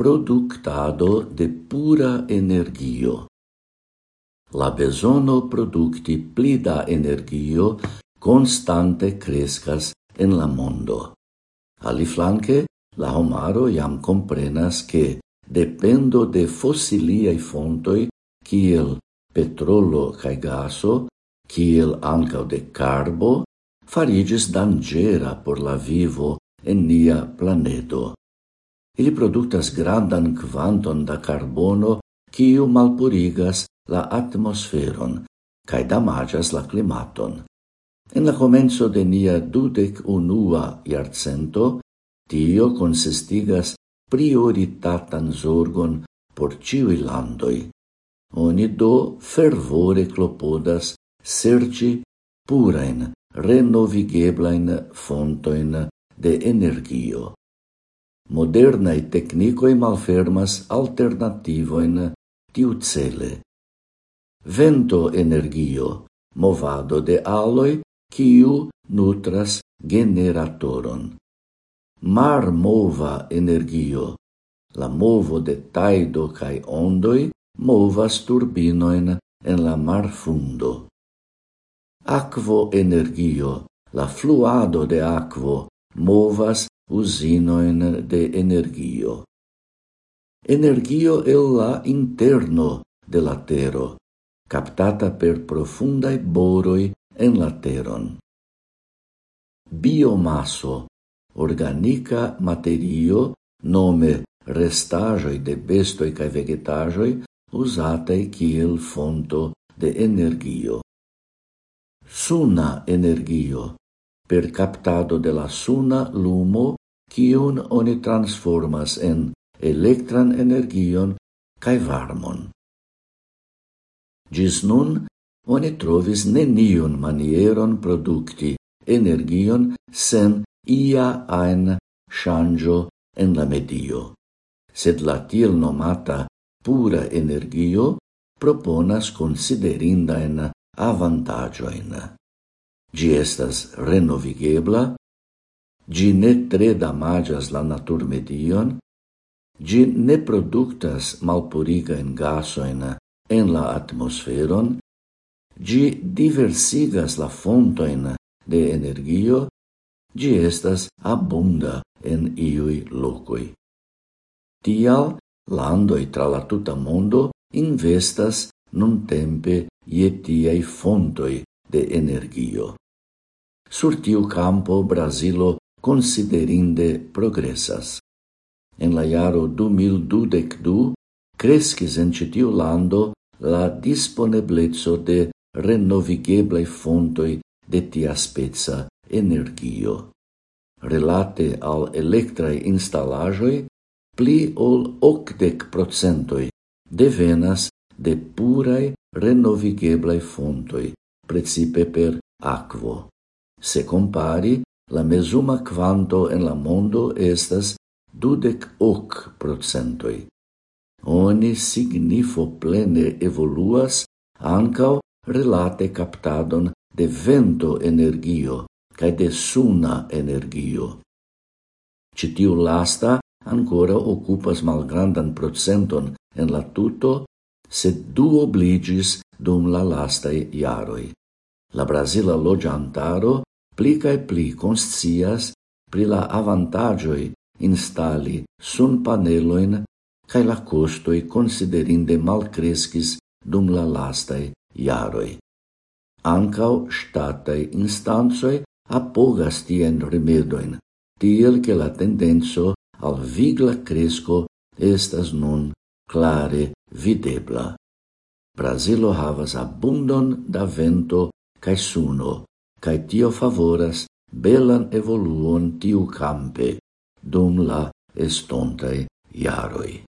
Productado de pura energio. La besono producti pli da energio constante crescas en la mondo. Aliflanque, la homaro iam comprenas che dependo de fossiliai fontoi kiel petrolo cae gaso, kiel ancao de carbo, farigis dangera por la vivo en nia planeto. Ili produktas grandan quanton da carbono quiu malpurigas la atmosferon cae damagas la climaton. En la comenzo de nia dudec unua jarcento, tio consistigas prioritatan zorgon por ciui landoi. Oni do fervore clopodas serci purain renovigeblain fontoin de energio. Modernai technicoi malfermas alternativoin tiu cele. Vento energio, movado de aloi, quiu nutras generatoron. Mar mova energio, la movo de taido cae ondoi movas turbinoin en la mar fundo. Aquo energio, la fluado de aquo, movas usinoin de energio. Energio el la interno de la tero, captata per profundae boroi en la teron. Biomaso, organica materio, nome restajoi de bestoi cae vegetajoi, usatei kiel fonto de energio. Suna energio, per captado de la suna lumo quion oni transformas en electran energion cae varmon. Gis nun oni trovis nenion manieron producti energion sen ia ein shangio en la medio. Sed la tiel nomata pura energio proponas considerinda en avantagioin. Gi estas renovigebla, gi ne tre damagas la naturmedion, gi ne productas malpuriga in gasoin en la atmosferon, gi diversigas la fontoin de energio, gi estas abunda en iui locoi. Tial, landoi tra la tuta mondo investas nun tempe je tiaj fontoj de energio. Sur tiu campo Brasilo considerinde progressas. En la jaro 2022 crescis en citiu lando la disponeblezzo de renovigeblei fontoi de tia spezza energio. Relate al electrae installajoi, pli ol octec procentoi devenas de purae renovigeblei fontoi, precipe per aquo. Se compari, la mesuma quanto en la mondo estas dudec hoc procentoi. Oni signifo plene evoluas ancao relate captadon de vento energio cae de suna energio. Citiu lasta ancora occupas malgrandan procenton en la tuto, sed du obligis dum la lastai iaroi. La Brasila logiantaro pli cae pli conscias pri la avantaĝoj instali sunpanelojn cae la kostoj mal malkreskis dum la lastae iaroi. Ankaŭ statae instancoj apogas tien rimedojn, tiel che la tendenzo al vigla cresco estas nun clare videbla. Brasilo havas abundon da vento cae suno, cae tio favoras belan evoluon tiu campe dum la estontai iaroi.